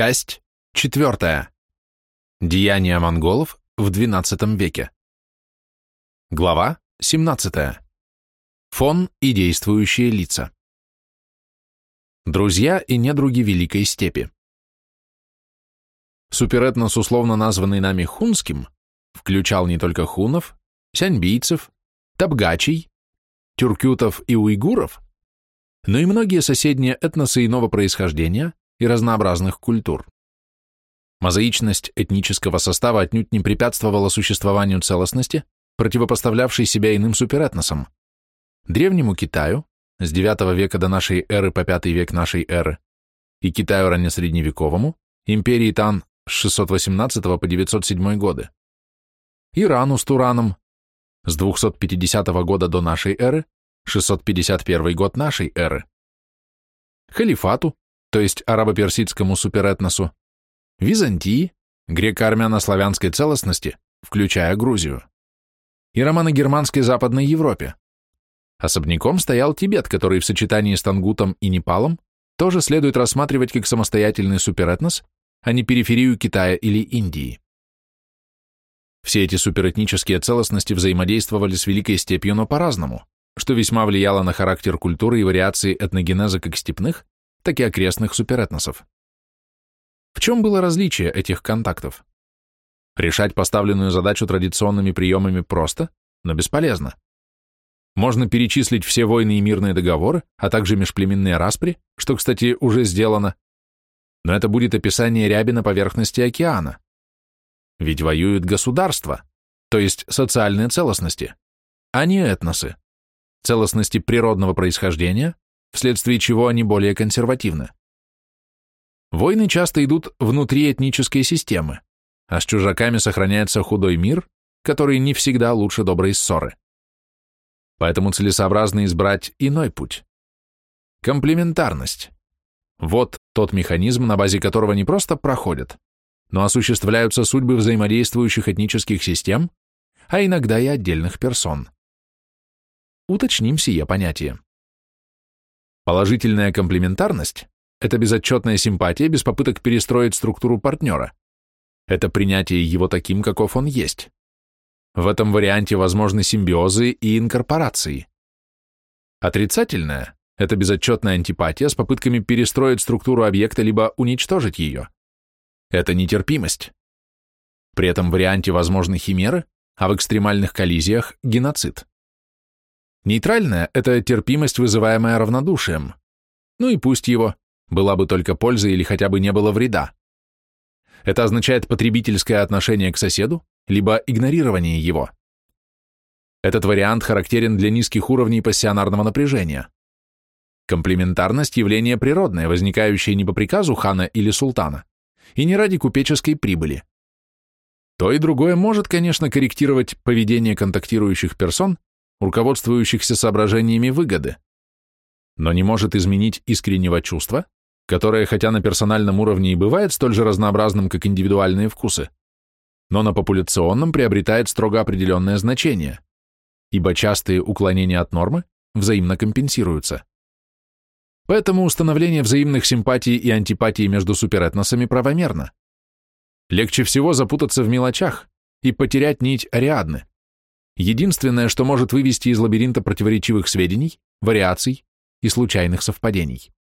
Часть четвертая. Деяния монголов в XII веке. Глава 17. Фон и действующие лица. Друзья и недруги Великой Степи. Суперэтнос, условно названный нами хунским, включал не только хунов, сяньбийцев, табгачей, тюркютов и уйгуров, но и многие соседние этносы иного происхождения и разнообразных культур. Мозаичность этнического состава отнюдь не препятствовала существованию целостности, противопоставлявшей себя иным суперэтносам. Древнему Китаю, с IX века до нашей эры по V век нашей эры, и Китаю раннесредневековому, империи Тан с 618 по 907 годы, Ирану с Тураном с 250 года до нашей эры, 651 год нашей эры, Халифату, то есть арабо-персидскому суперэтносу, Византии, греко-армяно-славянской целостности, включая Грузию, и романо-германской Западной Европе. Особняком стоял Тибет, который в сочетании с Тангутом и Непалом тоже следует рассматривать как самостоятельный суперэтнос, а не периферию Китая или Индии. Все эти суперэтнические целостности взаимодействовали с Великой Степью, но по-разному, что весьма влияло на характер культуры и вариации этногенеза как степных, так и окрестных суперэтносов. В чем было различие этих контактов? Решать поставленную задачу традиционными приемами просто, но бесполезно. Можно перечислить все войны и мирные договоры, а также межплеменные распри, что, кстати, уже сделано, но это будет описание ряби на поверхности океана. Ведь воюют государства, то есть социальные целостности, а не этносы, целостности природного происхождения, вследствие чего они более консервативны. Войны часто идут внутри этнической системы, а с чужаками сохраняется худой мир, который не всегда лучше доброй ссоры. Поэтому целесообразно избрать иной путь. Комплементарность. Вот тот механизм, на базе которого не просто проходят, но осуществляются судьбы взаимодействующих этнических систем, а иногда и отдельных персон. Уточним сие понятие. Положительная комплементарность – это безотчетная симпатия без попыток перестроить структуру партнера. Это принятие его таким, каков он есть. В этом варианте возможны симбиозы и инкорпорации. Отрицательная – это безотчетная антипатия с попытками перестроить структуру объекта либо уничтожить ее. Это нетерпимость. При этом варианте возможны химеры, а в экстремальных коллизиях – геноцид. Нейтральная – это терпимость, вызываемая равнодушием. Ну и пусть его, была бы только польза или хотя бы не было вреда. Это означает потребительское отношение к соседу, либо игнорирование его. Этот вариант характерен для низких уровней пассионарного напряжения. Комплементарность – явление природное, возникающее не по приказу хана или султана, и не ради купеческой прибыли. То и другое может, конечно, корректировать поведение контактирующих персон, руководствующихся соображениями выгоды, но не может изменить искреннего чувства, которое, хотя на персональном уровне и бывает столь же разнообразным, как индивидуальные вкусы, но на популяционном приобретает строго определенное значение, ибо частые уклонения от нормы взаимно компенсируются. Поэтому установление взаимных симпатий и антипатий между суперэтносами правомерно. Легче всего запутаться в мелочах и потерять нить Ариадны. Единственное, что может вывести из лабиринта противоречивых сведений, вариаций и случайных совпадений.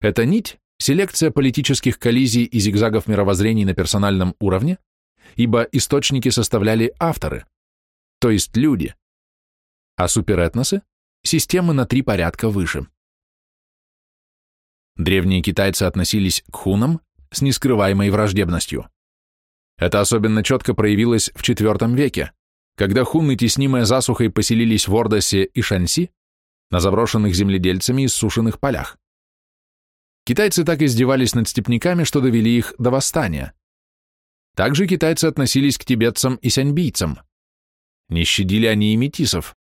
Эта нить – селекция политических коллизий и зигзагов мировоззрений на персональном уровне, ибо источники составляли авторы, то есть люди, а суперэтносы – системы на три порядка выше. Древние китайцы относились к хунам с нескрываемой враждебностью. Это особенно четко проявилось в IV веке, когда хунны, теснимые засухой, поселились в Ордосе и Шанси, на заброшенных земледельцами иссушенных полях. Китайцы так издевались над степняками, что довели их до восстания. Также китайцы относились к тибетцам и сяньбийцам. Не щадили они и метисов,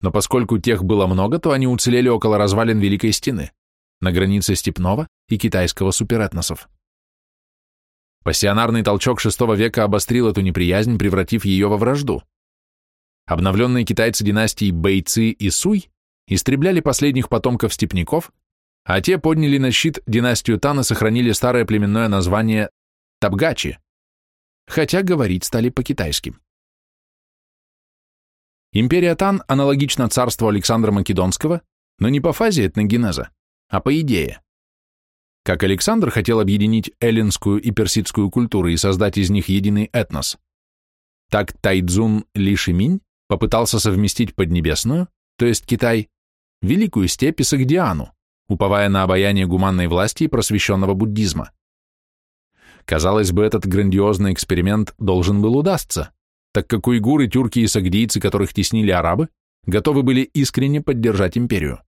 но поскольку тех было много, то они уцелели около развалин Великой Стены, на границе степного и китайского суперэтносов. Пассионарный толчок VI века обострил эту неприязнь, превратив ее во вражду. Обновленные китайцы династии Бэйцы и Суй истребляли последних потомков степняков, а те подняли на щит династию Тан и сохранили старое племенное название Табгачи, хотя говорить стали по-китайски. Империя Тан аналогична царству Александра Македонского, но не по фазе этногенеза, а по идее. Как Александр хотел объединить эллинскую и персидскую культуры и создать из них единый этнос, так Тайцзун Ли Шиминь попытался совместить Поднебесную, то есть Китай, Великую степь и Сагдиану, уповая на обаяние гуманной власти и просвещенного буддизма. Казалось бы, этот грандиозный эксперимент должен был удастся, так как уйгуры, тюрки и сагдийцы, которых теснили арабы, готовы были искренне поддержать империю.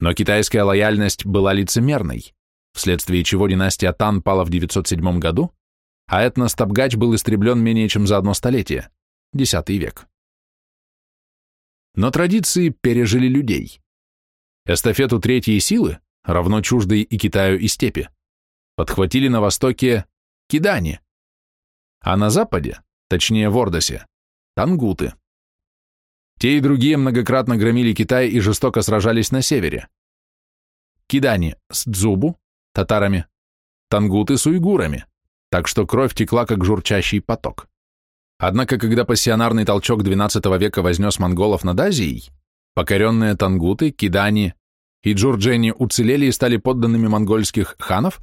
Но китайская лояльность была лицемерной, вследствие чего династия Тан пала в 907 году, а этнос Табгач был истреблен менее чем за одно столетие, X век. Но традиции пережили людей. Эстафету третьей силы, равно чуждой и Китаю, и степи, подхватили на востоке кидани, а на западе, точнее в Ордосе, тангуты. Те и другие многократно громили Китай и жестоко сражались на севере. Кидани с Дзубу, татарами, тангуты с уйгурами, так что кровь текла как журчащий поток. Однако, когда пассионарный толчок XII века вознес монголов над Азией, покоренные тангуты, кидани и джурджени уцелели и стали подданными монгольских ханов,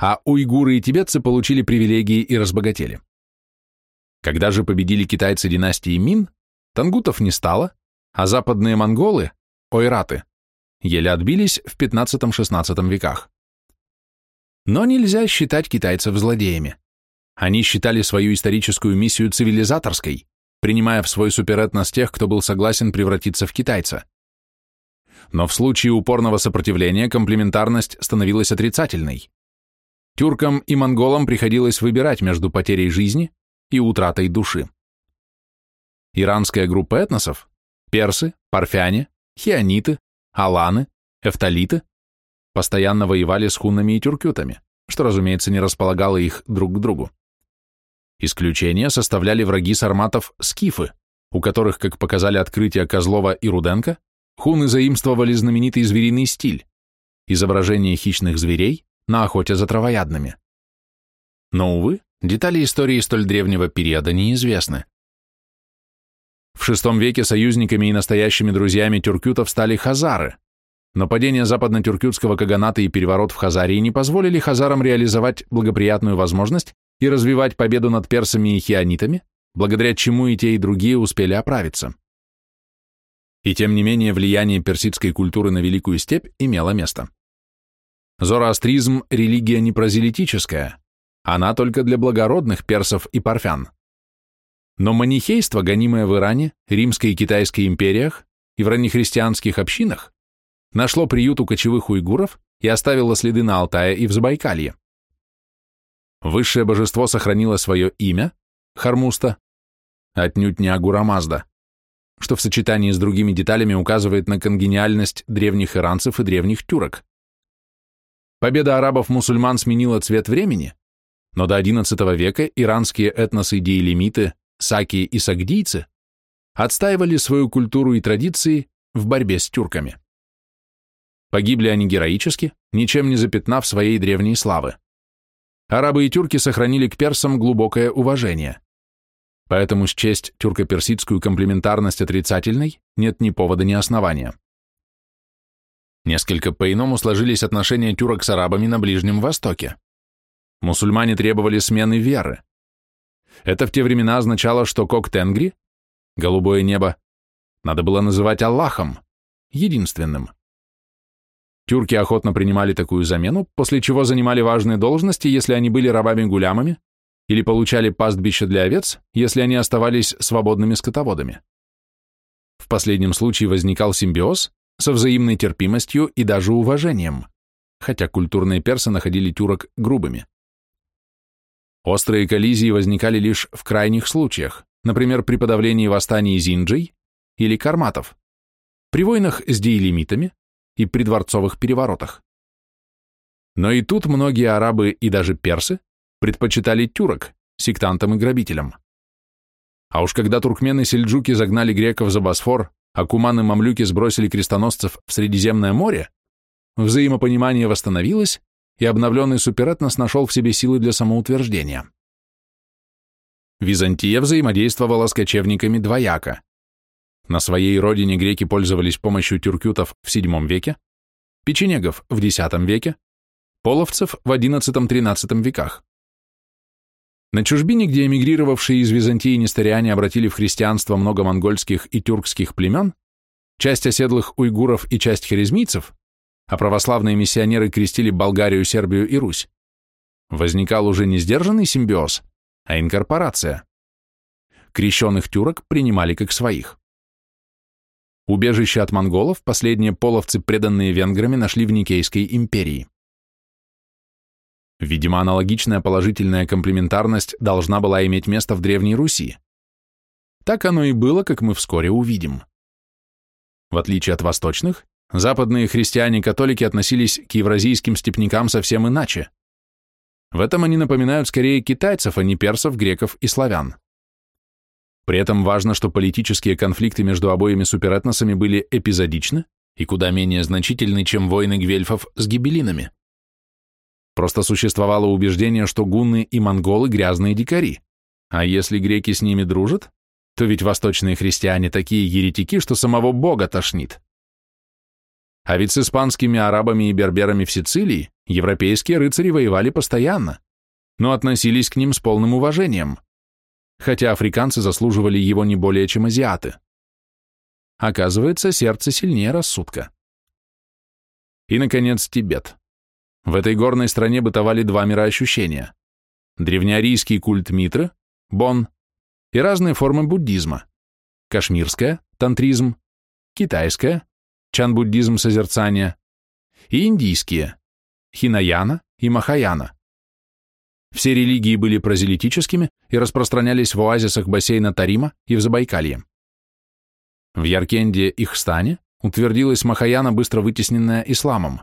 а уйгуры и тибетцы получили привилегии и разбогатели. Когда же победили китайцы династии Мин, Тангутов не стало, а западные монголы, ойраты, еле отбились в 15-16 веках. Но нельзя считать китайцев злодеями. Они считали свою историческую миссию цивилизаторской, принимая в свой суперэтнос тех, кто был согласен превратиться в китайца. Но в случае упорного сопротивления комплементарность становилась отрицательной. Тюркам и монголам приходилось выбирать между потерей жизни и утратой души. Иранская группа этносов – персы, парфяне, хиониты, аланы, эфталиты – постоянно воевали с хуннами и тюркютами, что, разумеется, не располагало их друг к другу. Исключение составляли враги сарматов скифы, у которых, как показали открытия Козлова и Руденко, хуны заимствовали знаменитый звериный стиль – изображение хищных зверей на охоте за травоядными. Но, увы, Детали истории столь древнего периода неизвестны. В VI веке союзниками и настоящими друзьями тюркютов стали хазары, но падение западно-тюркютского каганата и переворот в Хазарии не позволили хазарам реализовать благоприятную возможность и развивать победу над персами и хионитами, благодаря чему и те, и другие успели оправиться. И тем не менее влияние персидской культуры на Великую степь имело место. Зороастризм – религия не прозелитическая, она только для благородных персов и парфян. Но манихейство, гонимое в Иране, Римской и Китайской империях и в раннехристианских общинах, нашло приют у кочевых уйгуров и оставило следы на Алтае и в Забайкалье. Высшее божество сохранило свое имя, Хармуста, отнюдь не Агура Мазда, что в сочетании с другими деталями указывает на конгениальность древних иранцев и древних тюрок. Победа арабов-мусульман сменила цвет времени, но до XI века иранские этносы-диэлемиты, саки и сагдийцы отстаивали свою культуру и традиции в борьбе с тюрками. Погибли они героически, ничем не запятнав своей древней славы. Арабы и тюрки сохранили к персам глубокое уважение. Поэтому счесть тюрко-персидскую комплементарность отрицательной нет ни повода, ни основания. Несколько по-иному сложились отношения тюрок с арабами на Ближнем Востоке. Мусульмане требовали смены веры. Это в те времена означало, что Кок-Тенгри, голубое небо, надо было называть Аллахом, единственным. Тюрки охотно принимали такую замену, после чего занимали важные должности, если они были рабами-гулямами, или получали пастбище для овец, если они оставались свободными скотоводами. В последнем случае возникал симбиоз со взаимной терпимостью и даже уважением, хотя культурные персы находили тюрок грубыми. Острые коллизии возникали лишь в крайних случаях, например, при подавлении восстаний зинджей или карматов, при войнах с диелимитами и при дворцовых переворотах. Но и тут многие арабы и даже персы предпочитали тюрок сектантам и грабителям. А уж когда туркмены-сельджуки загнали греков за Босфор, а куманы-мамлюки сбросили крестоносцев в Средиземное море, взаимопонимание восстановилось, и обновленный суперэтнос нашел в себе силы для самоутверждения. Византия взаимодействовала с кочевниками двояко. На своей родине греки пользовались помощью тюркютов в VII веке, печенегов в X веке, половцев в XI-XIII веках. На чужбине, где эмигрировавшие из Византии несториане обратили в христианство много монгольских и тюркских племен, часть оседлых уйгуров и часть харизмийцев, а православные миссионеры крестили Болгарию, Сербию и Русь, возникал уже не сдержанный симбиоз, а инкорпорация. Крещенных тюрок принимали как своих. Убежище от монголов последние половцы, преданные венграми, нашли в Никейской империи. Видимо, аналогичная положительная комплементарность должна была иметь место в Древней Руси. Так оно и было, как мы вскоре увидим. В отличие от восточных, западные христиане-католики относились к евразийским степнякам совсем иначе. В этом они напоминают скорее китайцев, а не персов, греков и славян. При этом важно, что политические конфликты между обоими суперэтносами были эпизодичны и куда менее значительны, чем войны гвельфов с гибелинами. Просто существовало убеждение, что гунны и монголы – грязные дикари, а если греки с ними дружат, то ведь восточные христиане такие еретики, что самого Бога тошнит. А ведь с испанскими арабами и берберами в Сицилии европейские рыцари воевали постоянно, но относились к ним с полным уважением, хотя африканцы заслуживали его не более, чем азиаты. Оказывается, сердце сильнее рассудка. И, наконец, Тибет. В этой горной стране бытовали два мироощущения. Древнеарийский культ Митры, Бон, и разные формы буддизма. Кашмирская, тантризм, китайская, чан-буддизм созерцания, и индийские, хинаяна и махаяна. Все религии были прозелитическими и распространялись в оазисах бассейна Тарима и в Забайкалье. В Яркенде и Хстане утвердилась Махаяна, быстро вытесненная исламом.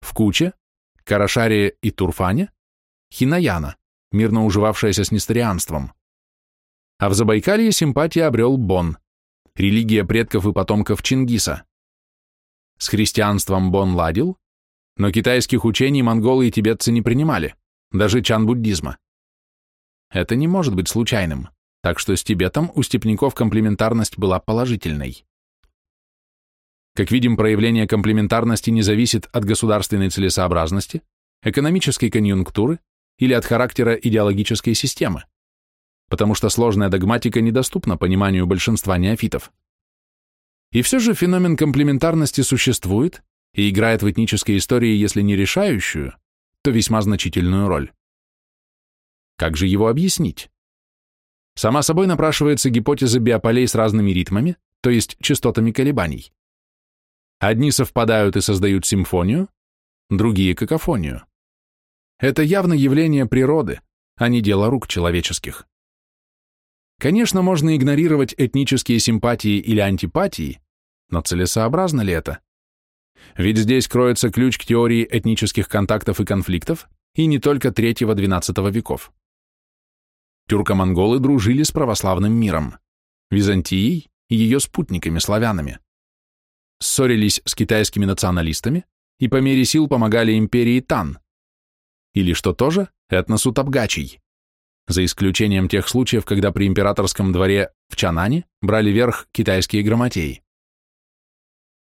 В Куче, Карашаре и Турфане – Хинаяна, мирно уживавшаяся с несторианством. А в Забайкалье симпатия обрел Бон, религия предков и потомков Чингиса. С христианством Бон ладил, но китайских учений монголы и тибетцы не принимали, даже чан-буддизма. Это не может быть случайным, так что с Тибетом у степняков комплементарность была положительной. Как видим, проявление комплементарности не зависит от государственной целесообразности, экономической конъюнктуры или от характера идеологической системы, потому что сложная догматика недоступна пониманию большинства неофитов. И все же феномен комплементарности существует и играет в этнической истории, если не решающую, то весьма значительную роль. Как же его объяснить? Сама собой напрашивается гипотеза биополей с разными ритмами, то есть частотами колебаний. Одни совпадают и создают симфонию, другие — какофонию. Это явно явление природы, а не дело рук человеческих. Конечно, можно игнорировать этнические симпатии или антипатии, но целесообразно ли это? Ведь здесь кроется ключ к теории этнических контактов и конфликтов, и не только III-XII веков. Тюрко-монголы дружили с православным миром, Византией и ее спутниками, славянами ссорились с китайскими националистами и по мере сил помогали империи Тан, или, что тоже, этносу Табгачий, за исключением тех случаев, когда при императорском дворе в Чанане брали верх китайские грамотеи.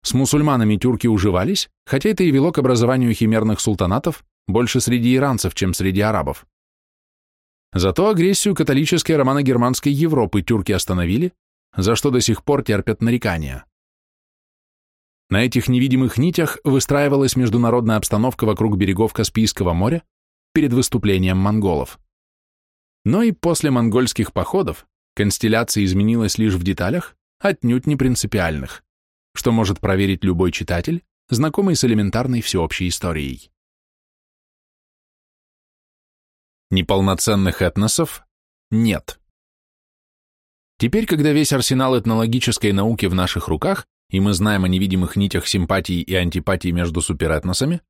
С мусульманами тюрки уживались, хотя это и вело к образованию химерных султанатов больше среди иранцев, чем среди арабов. Зато агрессию католической романо-германской Европы тюрки остановили, за что до сих пор терпят нарекания. На этих невидимых нитях выстраивалась международная обстановка вокруг берегов Каспийского моря перед выступлением монголов. Но и после монгольских походов констелляция изменилась лишь в деталях, отнюдь не принципиальных, что может проверить любой читатель, знакомый с элементарной всеобщей историей. Неполноценных этносов нет. Теперь, когда весь арсенал этнологической науки в наших руках, и мы знаем о невидимых нитях симпатии и антипатии между суперэтносами,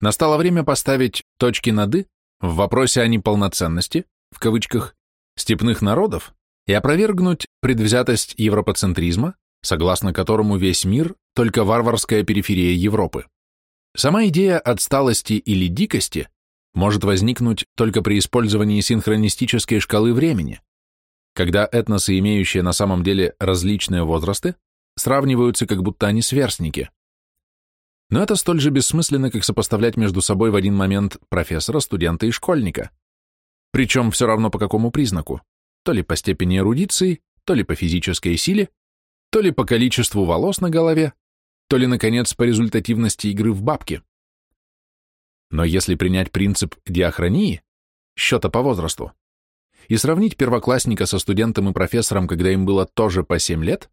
настало время поставить точки над «и» в вопросе о неполноценности, в кавычках, степных народов и опровергнуть предвзятость европоцентризма, согласно которому весь мир – только варварская периферия Европы. Сама идея отсталости или дикости может возникнуть только при использовании синхронистической шкалы времени, когда этносы, имеющие на самом деле различные возрасты, сравниваются, как будто они сверстники. Но это столь же бессмысленно, как сопоставлять между собой в один момент профессора, студента и школьника. Причем все равно по какому признаку, то ли по степени эрудиции, то ли по физической силе, то ли по количеству волос на голове, то ли, наконец, по результативности игры в бабки. Но если принять принцип диахронии, счета по возрасту, и сравнить первоклассника со студентом и профессором, когда им было тоже по 7 лет,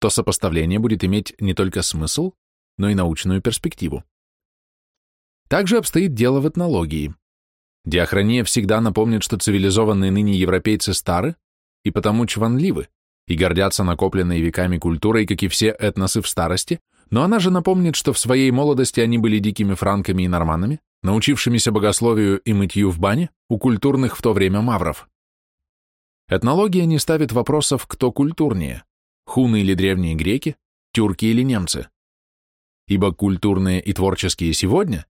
то сопоставление будет иметь не только смысл, но и научную перспективу. Также обстоит дело в этнологии. Диахрония всегда напомнит, что цивилизованные ныне европейцы стары и потому чванливы, и гордятся накопленной веками культурой, как и все этносы в старости, но она же напомнит, что в своей молодости они были дикими франками и норманами, научившимися богословию и мытью в бане у культурных в то время мавров. Этнология не ставит вопросов, кто культурнее, хуны или древние греки, тюрки или немцы. Ибо культурные и творческие сегодня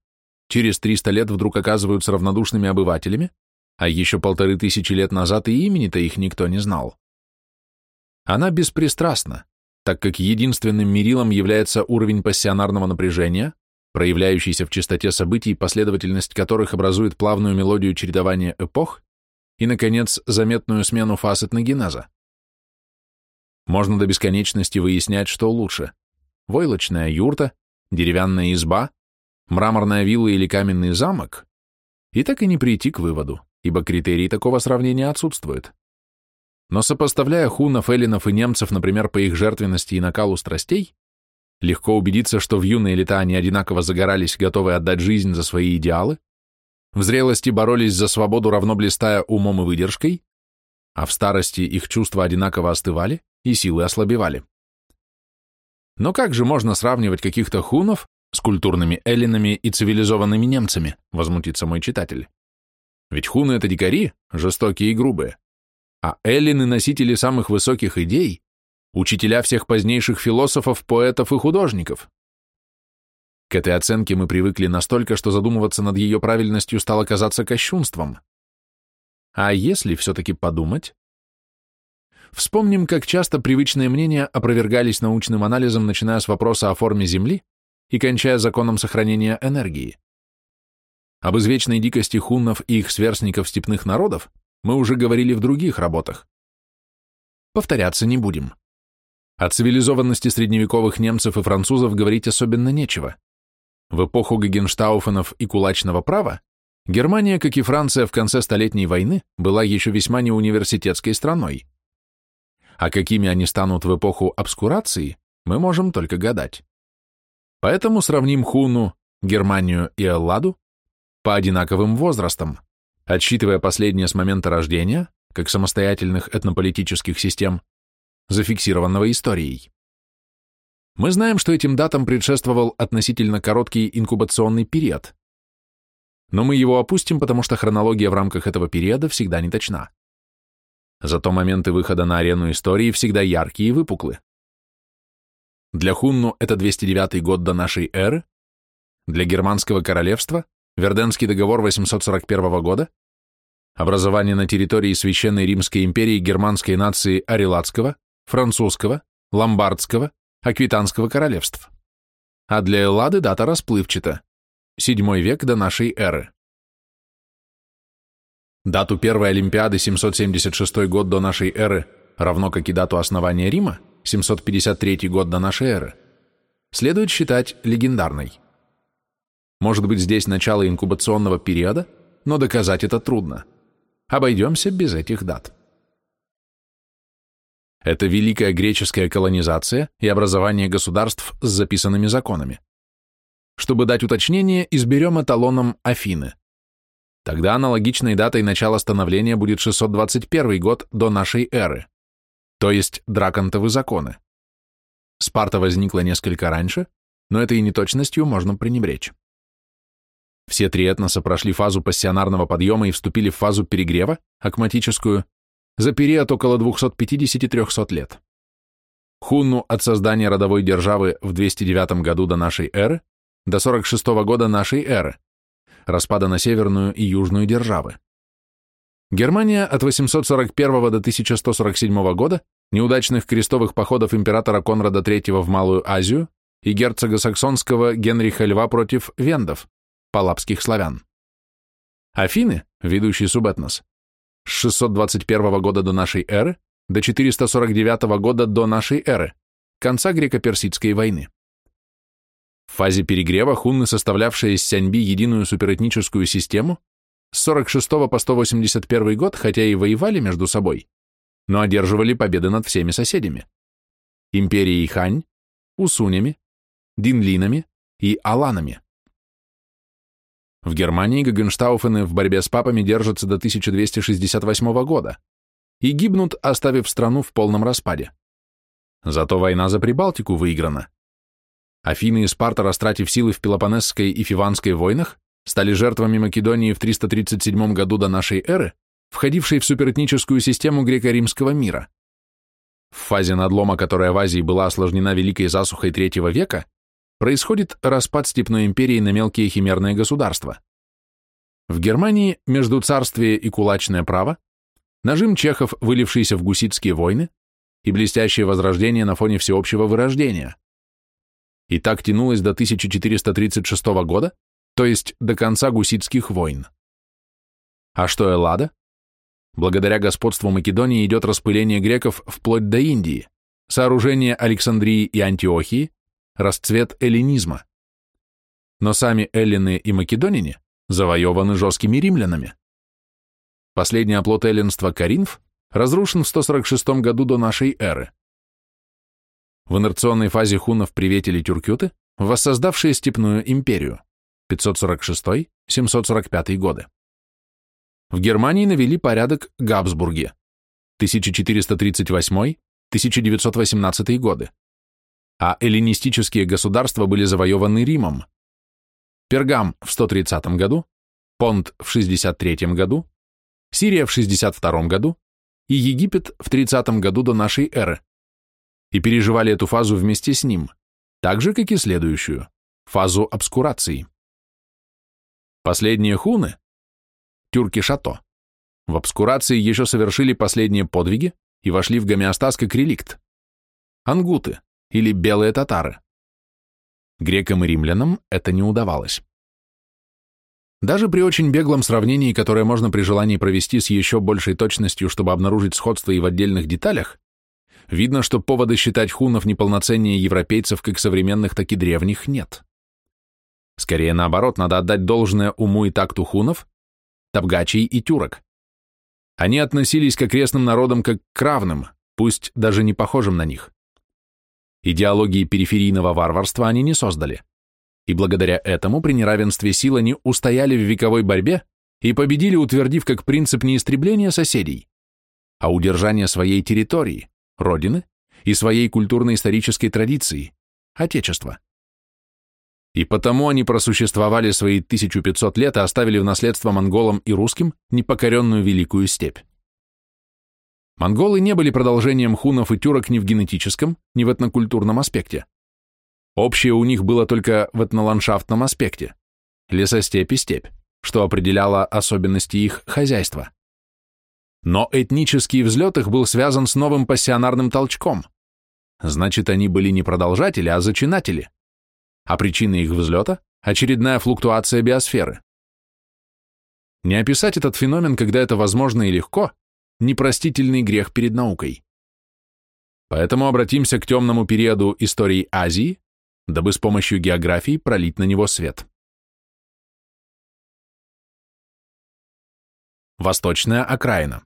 через 300 лет вдруг оказываются равнодушными обывателями, а еще полторы тысячи лет назад и имени-то их никто не знал. Она беспристрастна, так как единственным мерилом является уровень пассионарного напряжения, проявляющийся в частоте событий, последовательность которых образует плавную мелодию чередования эпох и, наконец, заметную смену фаз этногенеза. Можно до бесконечности выяснять, что лучше – войлочная юрта, деревянная изба, мраморная вилла или каменный замок, и так и не прийти к выводу, ибо критерий такого сравнения отсутствует. Но сопоставляя хунов, эллинов и немцев, например, по их жертвенности и накалу страстей, легко убедиться, что в юные лета они одинаково загорались, готовые отдать жизнь за свои идеалы, в зрелости боролись за свободу, равно блистая умом и выдержкой, а в старости их чувства одинаково остывали и силы ослабевали. Но как же можно сравнивать каких-то хунов с культурными эллинами и цивилизованными немцами, возмутится мой читатель? Ведь хуны — это дикари, жестокие и грубые а эллины — носители самых высоких идей, учителя всех позднейших философов, поэтов и художников. К этой оценке мы привыкли настолько, что задумываться над ее правильностью стало казаться кощунством. А если все-таки подумать? Вспомним, как часто привычные мнения опровергались научным анализом, начиная с вопроса о форме Земли и кончая законом сохранения энергии. Об извечной дикости хуннов и их сверстников степных народов мы уже говорили в других работах. Повторяться не будем. О цивилизованности средневековых немцев и французов говорить особенно нечего. В эпоху Гагенштауфенов и кулачного права Германия, как и Франция в конце Столетней войны, была еще весьма не университетской страной. А какими они станут в эпоху обскурации, мы можем только гадать. Поэтому сравним Хуну, Германию и Элладу по одинаковым возрастам отсчитывая последнее с момента рождения, как самостоятельных этнополитических систем, зафиксированного историей. Мы знаем, что этим датам предшествовал относительно короткий инкубационный период. Но мы его опустим, потому что хронология в рамках этого периода всегда не точна. Зато моменты выхода на арену истории всегда яркие и выпуклы. Для Хунну это 209 год до нашей эры, для Германского королевства Верденский договор 841 года, образование на территории Священной Римской империи германской нации Арилатского, французского, ломбардского, аквитанского королевств. А для Эллады дата расплывчата – VII век до нашей эры. Дату первой Олимпиады 776 год до нашей эры, равно как и дату основания Рима 753 год до нашей эры, следует считать легендарной. Может быть, здесь начало инкубационного периода, но доказать это трудно. Обойдемся без этих дат. Это великая греческая колонизация и образование государств с записанными законами. Чтобы дать уточнение, изберем эталоном Афины. Тогда аналогичной датой начала становления будет 621 год до нашей эры, то есть драконтовы законы. Спарта возникла несколько раньше, но этой неточностью можно пренебречь. Все три этноса прошли фазу пассионарного подъема и вступили в фазу перегрева, акматическую, за период около 250-300 лет. Хунну от создания родовой державы в 209 году до нашей эры до 46 года нашей эры, распада на северную и южную державы. Германия от 841 до 1147 года, неудачных крестовых походов императора Конрада III в Малую Азию и герцога саксонского Генриха Льва против вендов, палапских славян. Афины, ведущий субэтнос, с 621 года до нашей эры до 449 года до нашей эры, конца греко-персидской войны. В фазе перегрева хунны, составлявшие из Сяньби единую суперэтническую систему, с 46 по 181 год, хотя и воевали между собой, но одерживали победы над всеми соседями. Империей Хань, Усунями, Динлинами и Аланами. В Германии Гагенштауфены в борьбе с папами держатся до 1268 года и гибнут, оставив страну в полном распаде. Зато война за Прибалтику выиграна. Афины и Спарта, растратив силы в Пелопонесской и Фиванской войнах, стали жертвами Македонии в 337 году до нашей эры, входившей в суперэтническую систему греко-римского мира. В фазе надлома, которая в Азии была осложнена Великой засухой III века, происходит распад Степной империи на мелкие химерные государства. В Германии между царствие и кулачное право, нажим чехов, вылившийся в гуситские войны, и блестящее возрождение на фоне всеобщего вырождения. И так тянулось до 1436 года, то есть до конца гуситских войн. А что Эллада? Благодаря господству Македонии идет распыление греков вплоть до Индии, сооружение Александрии и Антиохии, расцвет эллинизма. Но сами эллины и македонине завоеваны жесткими римлянами. Последний оплот эллинства Каринф разрушен в 146 году до нашей эры. В инерционной фазе хунов приветили тюркюты, воссоздавшие степную империю. 546-745 годы. В Германии навели порядок Габсбурги 1438-1918 годы, а эллинистические государства были завоеваны Римом. Пергам в 130 году, Понт в 63 году, Сирия в 62 году и Египет в 30 году до нашей эры, и переживали эту фазу вместе с ним, так же, как и следующую, фазу обскурации. Последние хуны, тюрки-шато, в обскурации еще совершили последние подвиги и вошли в гомеостаз как реликт. Ангуты, или белые татары. Грекам и римлянам это не удавалось. Даже при очень беглом сравнении, которое можно при желании провести с еще большей точностью, чтобы обнаружить сходство и в отдельных деталях, видно, что повода считать хунов неполноценнее европейцев как современных, так и древних нет. Скорее наоборот, надо отдать должное уму и такту хунов, табгачей и тюрок. Они относились к окрестным народам как к равным, пусть даже не похожим на них. Идеологии периферийного варварства они не создали. И благодаря этому при неравенстве сил они устояли в вековой борьбе и победили, утвердив как принцип не истребления соседей, а удержания своей территории, родины и своей культурно-исторической традиции, отечества. И потому они просуществовали свои 1500 лет и оставили в наследство монголам и русским непокоренную великую степь. Монголы не были продолжением хунов и тюрок ни в генетическом, ни в этнокультурном аспекте. Общее у них было только в этноландшафтном аспекте – лесостепь и степь, что определяло особенности их хозяйства. Но этнический взлет их был связан с новым пассионарным толчком. Значит, они были не продолжатели, а зачинатели – а причина их взлета – очередная флуктуация биосферы. Не описать этот феномен, когда это возможно и легко, непростительный грех перед наукой. Поэтому обратимся к темному периоду истории Азии, дабы с помощью географии пролить на него свет. Восточная окраина.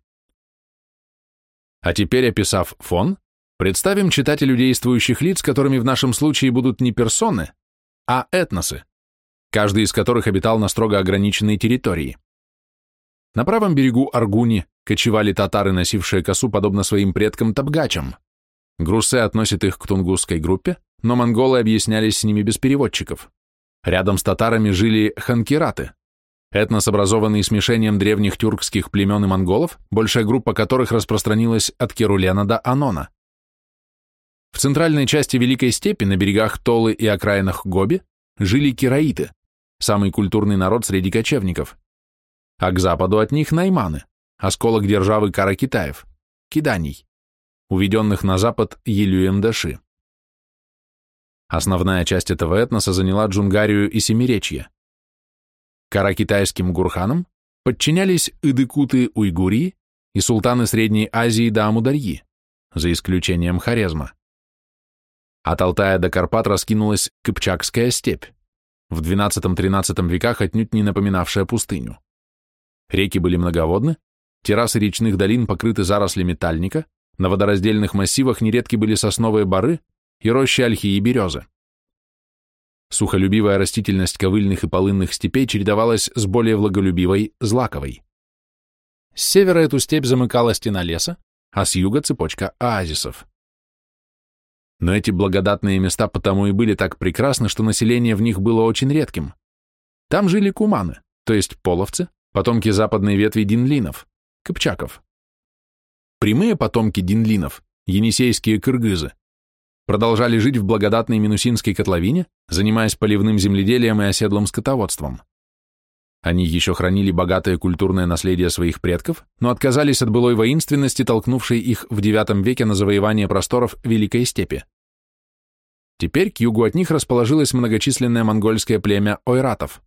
А теперь, описав фон, представим читателю действующих лиц, которыми в нашем случае будут не персоны, а этносы, каждый из которых обитал на строго ограниченной территории. На правом берегу Аргуни кочевали татары, носившие косу, подобно своим предкам табгачам. Груссе относит их к тунгусской группе, но монголы объяснялись с ними без переводчиков. Рядом с татарами жили ханкираты, этнос, образованный смешением древних тюркских племен и монголов, большая группа которых распространилась от Керулена до Анона. В центральной части Великой степи, на берегах Толы и окраинах Гоби, жили кираиты, самый культурный народ среди кочевников, а к западу от них найманы, осколок державы Кара Китаев, киданий, уведенных на запад Елюем. Основная часть этого этноса заняла Джунгарию и Семиречье. Каракитайским гурханам подчинялись идыкуты Уйгурии и султаны Средней Азии до Амударьи, за исключением Хорезма. От Алтая до Карпат раскинулась Кыпчакская степь, в XII-XIII веках отнюдь не напоминавшая пустыню. Реки были многоводны, террасы речных долин покрыты зарослями тальника, на водораздельных массивах нередки были сосновые бары и рощи ольхи и березы. Сухолюбивая растительность ковыльных и полынных степей чередовалась с более влаголюбивой злаковой. С севера эту степь замыкала стена леса, а с юга цепочка оазисов. Но эти благодатные места потому и были так прекрасны, что население в них было очень редким. Там жили куманы, то есть половцы, потомки западной ветви динлинов, кыпчаков. Прямые потомки динлинов, енисейские кыргызы, продолжали жить в благодатной Минусинской котловине, занимаясь поливным земледелием и оседлым скотоводством. Они еще хранили богатое культурное наследие своих предков, но отказались от былой воинственности, толкнувшей их в IX веке на завоевание просторов Великой степи. Теперь к югу от них расположилось многочисленное монгольское племя ойратов.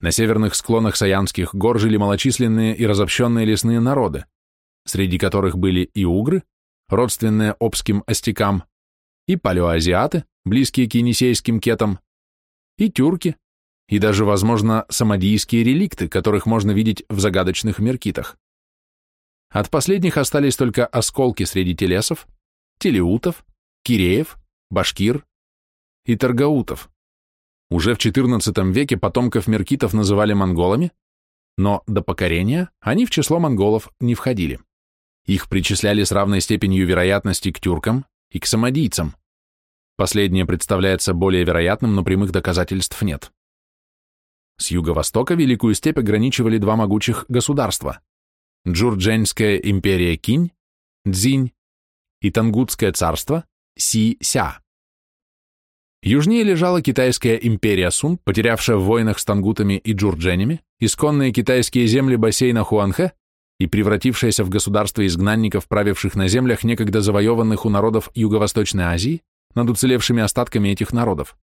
На северных склонах Саянских гор жили малочисленные и разобщенные лесные народы, среди которых были и угры, родственные обским остякам, и палеоазиаты, близкие к енисейским кетам, и тюрки, и даже, возможно, самодийские реликты, которых можно видеть в загадочных меркитах. От последних остались только осколки среди телесов, телеутов, киреев, башкир и таргаутов. Уже в XIV веке потомков меркитов называли монголами, но до покорения они в число монголов не входили. Их причисляли с равной степенью вероятности к тюркам и к самодийцам. Последнее представляется более вероятным, но прямых доказательств нет. С юго-востока Великую степь ограничивали два могучих государства – Джурдженская империя Кинь, Дзинь, и Тангутское царство Си-Ся. Южнее лежала китайская империя Сун, потерявшая в войнах с тангутами и джурдженями исконные китайские земли бассейна Хуанхэ и превратившаяся в государство изгнанников, правивших на землях, некогда завоеванных у народов Юго-Восточной Азии, над уцелевшими остатками этих народов.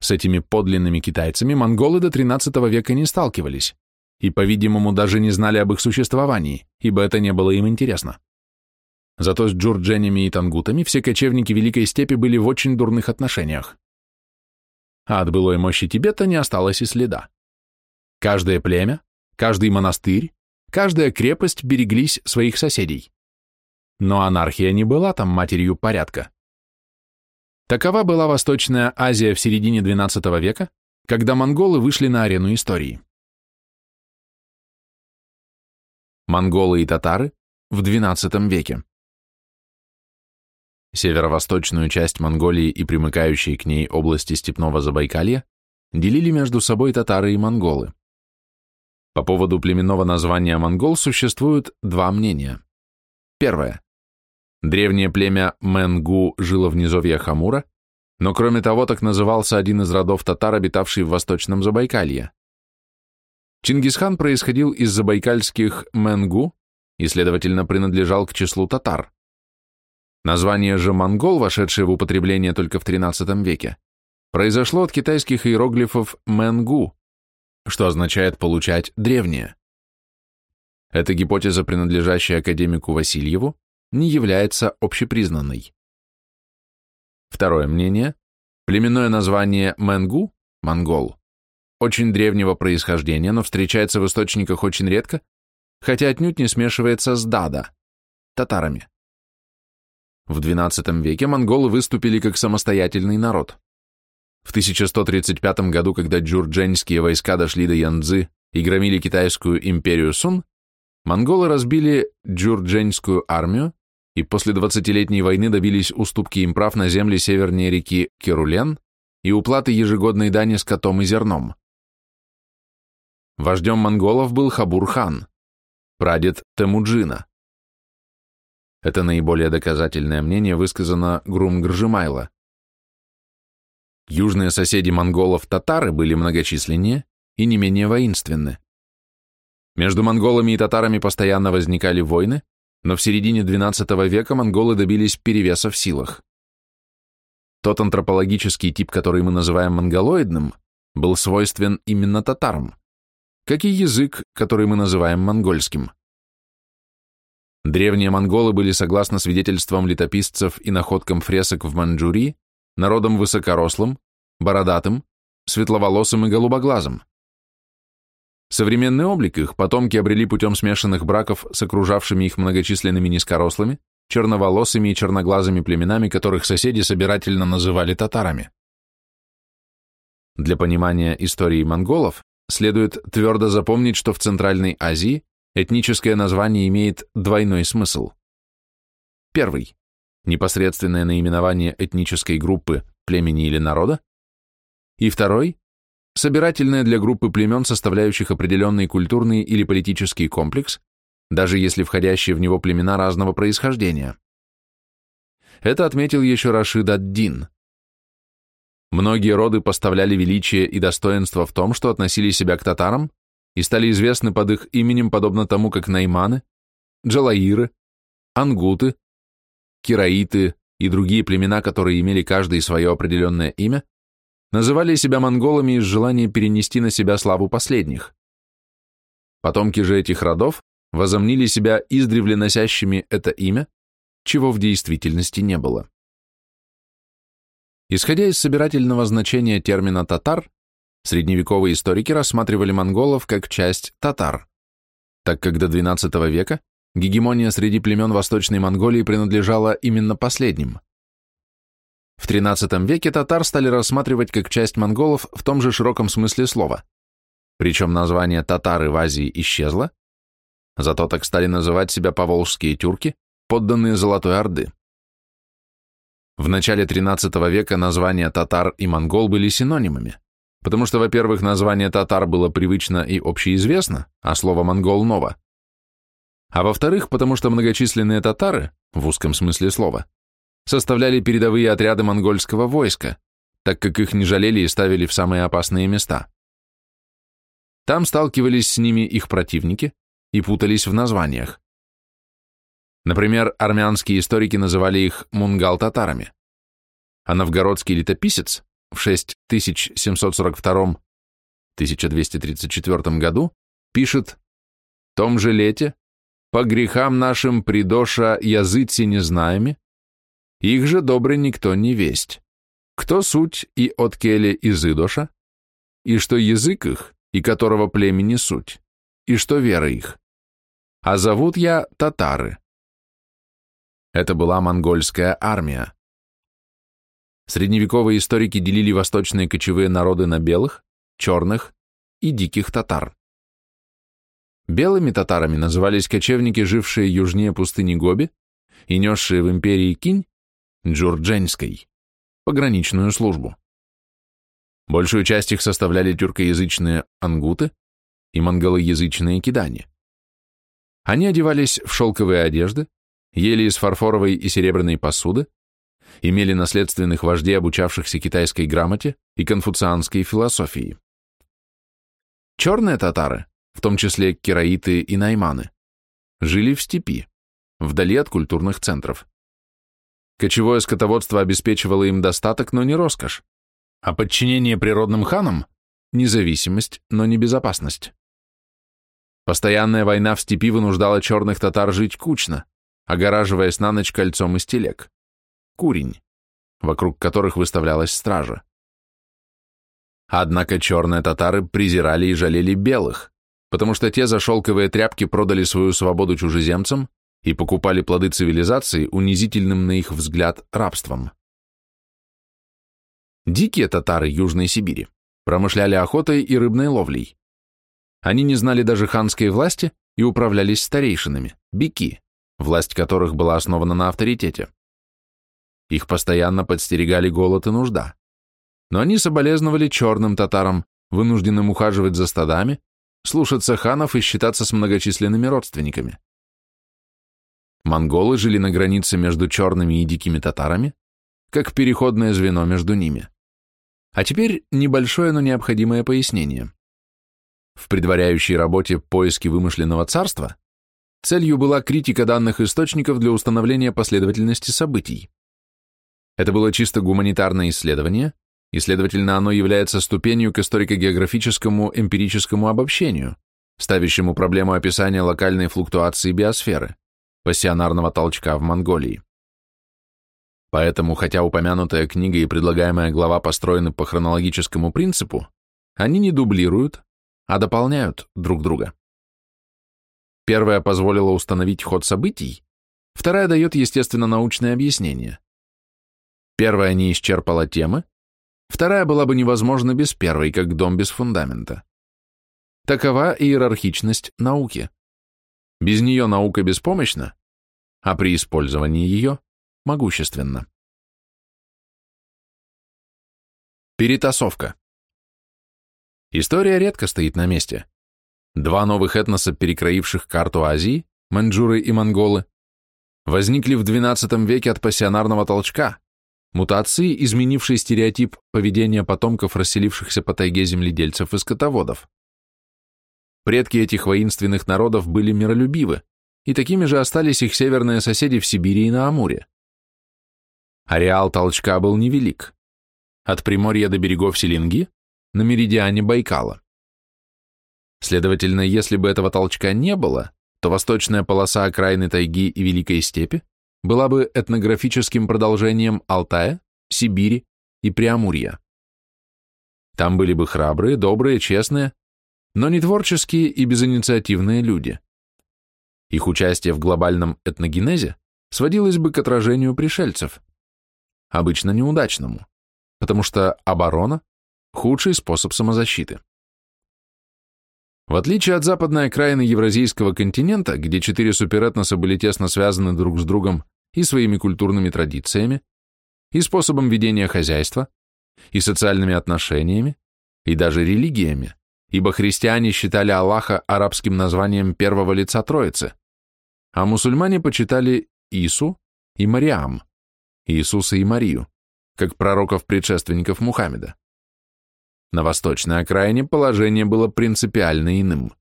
С этими подлинными китайцами монголы до XIII века не сталкивались и, по-видимому, даже не знали об их существовании, ибо это не было им интересно. Зато с джурдженями и тангутами все кочевники Великой Степи были в очень дурных отношениях. А от былой мощи Тибета не осталось и следа. Каждое племя, каждый монастырь, Каждая крепость береглись своих соседей. Но анархия не была там матерью порядка. Такова была Восточная Азия в середине XII века, когда монголы вышли на арену истории. Монголы и татары в XII веке. Северо-восточную часть Монголии и примыкающие к ней области степного Забайкалья делили между собой татары и монголы. По поводу племенного названия монгол существуют два мнения. Первое. Древнее племя Менгу жило в низовье Хамура, но кроме того так назывался один из родов татар, обитавший в Восточном Забайкалье. Чингисхан происходил из забайкальских Менгу и, следовательно, принадлежал к числу татар. Название же монгол, вошедшее в употребление только в XIII веке, произошло от китайских иероглифов «менгу», что означает «получать древнее». Эта гипотеза, принадлежащая академику Васильеву, не является общепризнанной. Второе мнение – племенное название Менгу, монгол, очень древнего происхождения, но встречается в источниках очень редко, хотя отнюдь не смешивается с Дада, татарами. В XII веке монголы выступили как самостоятельный народ. В 1135 году, когда джурдженские войска дошли до Янцзы и громили китайскую империю Сун, монголы разбили джурдженскую армию и после двадцатилетней войны добились уступки им прав на земли севернее реки Керулен и уплаты ежегодной дани скотом и зерном. Вождем монголов был Хабур-хан, прадед Темуджина. Это наиболее доказательное мнение высказано Грум Гржимайло. Южные соседи монголов татары были многочисленнее и не менее воинственны. Между монголами и татарами постоянно возникали войны, но в середине XII века монголы добились перевеса в силах. Тот антропологический тип, который мы называем монголоидным, был свойствен именно татарам, как и язык, который мы называем монгольским. Древние монголы были, согласно свидетельствам летописцев и находкам фресок в Маньчжурии, народом высокорослым, бородатым, светловолосым и голубоглазым. Современный облик их потомки обрели путем смешанных браков с окружавшими их многочисленными низкорослыми, черноволосыми и черноглазыми племенами, которых соседи собирательно называли татарами. Для понимания истории монголов следует твердо запомнить, что в Центральной Азии этническое название имеет двойной смысл. Первый – непосредственное наименование этнической группы, племени или народа, и второй – собирательное для группы племен, составляющих определенный культурный или политический комплекс, даже если входящие в него племена разного происхождения. Это отметил еще Рашид ад-Дин. Многие роды поставляли величие и достоинство в том, что относили себя к татарам и стали известны под их именем, подобно тому, как найманы, джалаиры, ангуты, кираиты и другие племена, которые имели каждый свое определенное имя, называли себя монголами из желания перенести на себя славу последних. Потомки же этих родов возомнили себя издревле носящими это имя, чего в действительности не было. Исходя из собирательного значения термина «татар», средневековые историки рассматривали монголов как часть татар, так как до XII века гегемония среди племен Восточной Монголии принадлежала именно последним. В XIII веке татар стали рассматривать как часть монголов в том же широком смысле слова, причем название татары в Азии исчезло, Зато так стали называть себя поволжские тюрки, подданные Золотой Орды. В начале XIII века названия татар и монгол были синонимами, потому что, во-первых, название татар было привычно и общеизвестно, а слово монгол ново. А во-вторых, потому что многочисленные татары, в узком смысле слова, составляли передовые отряды монгольского войска, так как их не жалели и ставили в самые опасные места. Там сталкивались с ними их противники, и путались в названиях. Например, армянские историки называли их мунгал-татарами, а новгородский летописец в 6742-1234 году пишет «Том же лете, по грехам нашим придоша языци не знаеми, их же добре никто не весть, кто суть и от келе изыдоша, и что язык их, и которого племени суть, и что вера их а зовут я татары. Это была монгольская армия. Средневековые историки делили восточные кочевые народы на белых, черных и диких татар. Белыми татарами назывались кочевники, жившие южнее пустыни Гоби и несшие в империи Кинь, Джурдженской, пограничную службу. Большую часть их составляли тюркоязычные ангуты и монголоязычные кидани. Они одевались в шелковые одежды, ели из фарфоровой и серебряной посуды, имели наследственных вождей, обучавшихся китайской грамоте и конфуцианской философии. Черные татары, в том числе кераиты и найманы, жили в степи, вдали от культурных центров. Кочевое скотоводство обеспечивало им достаток, но не роскошь, а подчинение природным ханам – независимость, но не безопасность. Постоянная война в степи вынуждала черных татар жить кучно, огораживаясь на ночь кольцом из телег. Курень, вокруг которых выставлялась стража. Однако черные татары презирали и жалели белых, потому что те за шелковые тряпки продали свою свободу чужеземцам и покупали плоды цивилизации унизительным на их взгляд рабством. Дикие татары Южной Сибири промышляли охотой и рыбной ловлей. Они не знали даже ханской власти и управлялись старейшинами, бики, власть которых была основана на авторитете. Их постоянно подстерегали голод и нужда. Но они соболезновали черным татарам, вынужденным ухаживать за стадами, слушаться ханов и считаться с многочисленными родственниками. Монголы жили на границе между черными и дикими татарами, как переходное звено между ними. А теперь небольшое, но необходимое пояснение. В предваряющей работе «Поиски вымышленного царства» целью была критика данных источников для установления последовательности событий. Это было чисто гуманитарное исследование, и, следовательно, оно является ступенью к историко-географическому эмпирическому обобщению, ставящему проблему описания локальной флуктуации биосферы, пассионарного толчка в Монголии. Поэтому, хотя упомянутая книга и предлагаемая глава построены по хронологическому принципу, они не дублируют, а дополняют друг друга. Первая позволила установить ход событий, вторая дает естественно-научное объяснение. Первая не исчерпала темы, вторая была бы невозможна без первой, как дом без фундамента. Такова иерархичность науки. Без нее наука беспомощна, а при использовании ее могущественно. Перетасовка. История редко стоит на месте. Два новых этноса, перекроивших карту Азии, маньчжуры и монголы, возникли в XII веке от пассионарного толчка, мутации, изменившей стереотип поведения потомков расселившихся по тайге земледельцев и скотоводов. Предки этих воинственных народов были миролюбивы, и такими же остались их северные соседи в Сибири и на Амуре. Ареал толчка был невелик. От Приморья до берегов Селенги на меридиане Байкала. Следовательно, если бы этого толчка не было, то восточная полоса окраины тайги и Великой степи была бы этнографическим продолжением Алтая, Сибири и Преамурья. Там были бы храбрые, добрые, честные, но не творческие и безинициативные люди. Их участие в глобальном этногенезе сводилось бы к отражению пришельцев – обычно неудачному, потому что оборона – худший способ самозащиты. В отличие от западной окраины Евразийского континента, где четыре суперэтноса были тесно связаны друг с другом и своими культурными традициями, и способом ведения хозяйства, и социальными отношениями, и даже религиями, ибо христиане считали Аллаха арабским названием первого лица Троицы, а мусульмане почитали Ису и Мариам. Иисуса и Марию, как пророков-предшественников Мухаммеда. На восточной окраине положение было принципиально иным.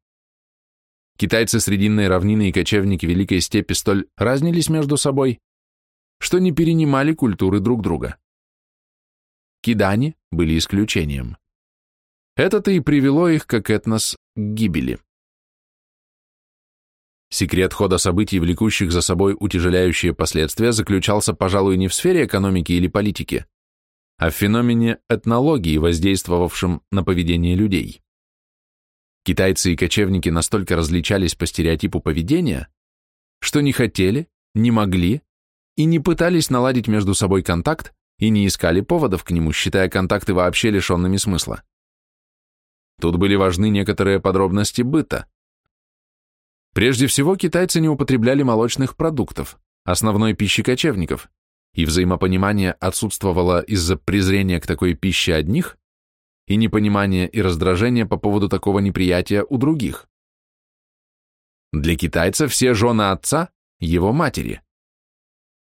Китайцы Срединной равнины и кочевники Великой степи столь разнились между собой, что не перенимали культуры друг друга. Кидани были исключением. Это-то и привело их, как этнос, к гибели. Секрет хода событий, влекущих за собой утяжеляющие последствия, заключался, пожалуй, не в сфере экономики или политики, а в феномене этнологии, воздействовавшем на поведение людей. Китайцы и кочевники настолько различались по стереотипу поведения, что не хотели, не могли и не пытались наладить между собой контакт и не искали поводов к нему, считая контакты вообще лишенными смысла. Тут были важны некоторые подробности быта, Прежде всего, китайцы не употребляли молочных продуктов, основной пищи кочевников, и взаимопонимание отсутствовало из-за презрения к такой пище одних и непонимания и раздражения по поводу такого неприятия у других. Для китайца все жены отца – его матери.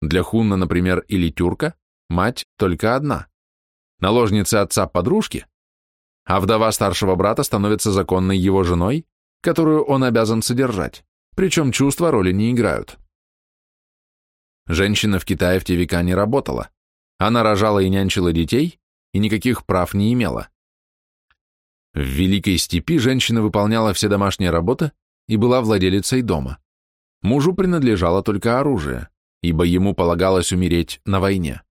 Для хунна, например, или тюрка – мать только одна. Наложница отца – подружки, а вдова старшего брата становится законной его женой которую он обязан содержать, причем чувства роли не играют. Женщина в Китае в те века не работала. Она рожала и нянчила детей, и никаких прав не имела. В Великой Степи женщина выполняла все домашние работы и была владелицей дома. Мужу принадлежало только оружие, ибо ему полагалось умереть на войне.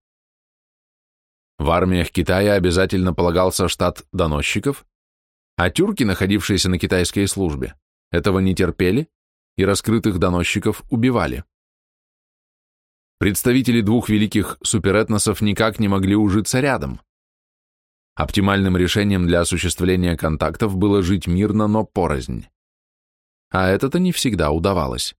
В армиях Китая обязательно полагался штат доносчиков, а тюрки, находившиеся на китайской службе, этого не терпели и раскрытых доносчиков убивали. Представители двух великих суперэтносов никак не могли ужиться рядом. Оптимальным решением для осуществления контактов было жить мирно, но порознь. А это-то не всегда удавалось.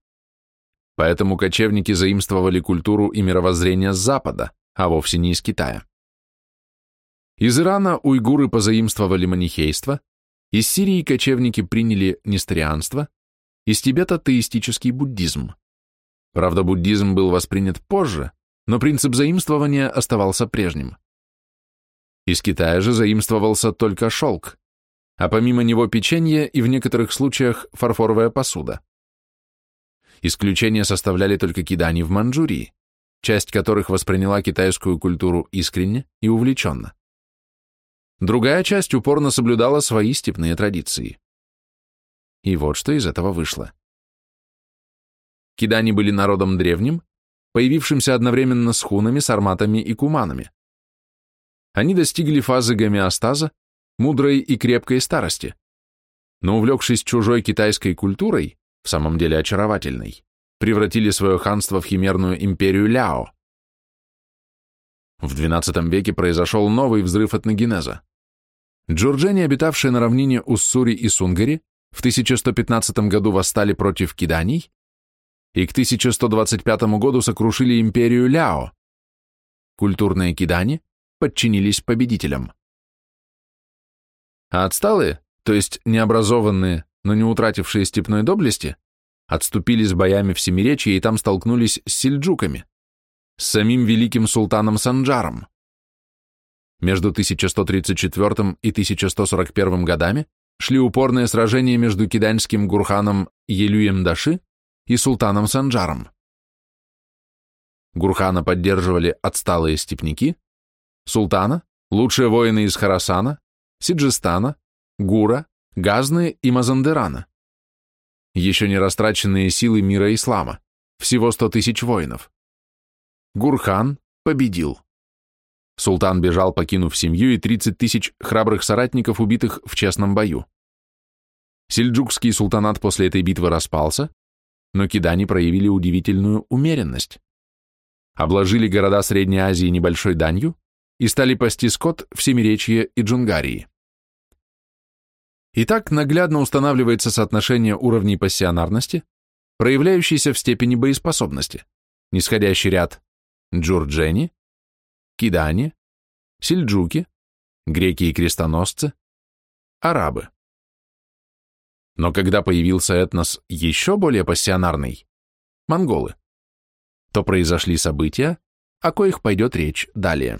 Поэтому кочевники заимствовали культуру и мировоззрение с Запада, а вовсе не из Китая. Из Ирана уйгуры позаимствовали манихейство, из Сирии кочевники приняли несторианство, из Тибета теистический буддизм. Правда, буддизм был воспринят позже, но принцип заимствования оставался прежним. Из Китая же заимствовался только шелк, а помимо него печенье и в некоторых случаях фарфоровая посуда. Исключение составляли только кидани в Манчжурии, часть которых восприняла китайскую культуру искренне и увлеченно. Другая часть упорно соблюдала свои степные традиции. И вот что из этого вышло. Кидани были народом древним, появившимся одновременно с хунами, сарматами и куманами. Они достигли фазы гомеостаза, мудрой и крепкой старости, но увлекшись чужой китайской культурой, в самом деле очаровательной, превратили свое ханство в химерную империю Ляо. В XII веке произошел новый взрыв этногенеза. Джорджени, обитавшие на равнине Уссури и Сунгари, в 1115 году восстали против киданий и к 1125 году сокрушили империю Ляо. Культурные кидани подчинились победителям. А отсталые, то есть необразованные, но не утратившие степной доблести, отступили с боями в Семиречье и там столкнулись с сельджуками, с самим великим султаном Санджаром. Между 1134 и 1141 годами шли упорные сражения между киданьским гурханом Елюем Даши и султаном Санджаром. Гурхана поддерживали отсталые степняки, султана – лучшие воины из Харасана, Сиджистана, Гура, Газны и Мазандерана. Еще не растраченные силы мира ислама, всего 100 тысяч воинов. Гурхан победил. Султан бежал, покинув семью и 30 тысяч храбрых соратников, убитых в честном бою. Сельджукский султанат после этой битвы распался, но кидани проявили удивительную умеренность. Обложили города Средней Азии небольшой данью и стали пасти скот в Семиречье и Джунгарии. Итак, наглядно устанавливается соотношение уровней пассионарности, проявляющийся в степени боеспособности, нисходящий ряд Джурджени, Кидани, Сельджуки, греки и крестоносцы, арабы. Но когда появился этнос еще более пассионарный, монголы, то произошли события, о коих пойдет речь далее.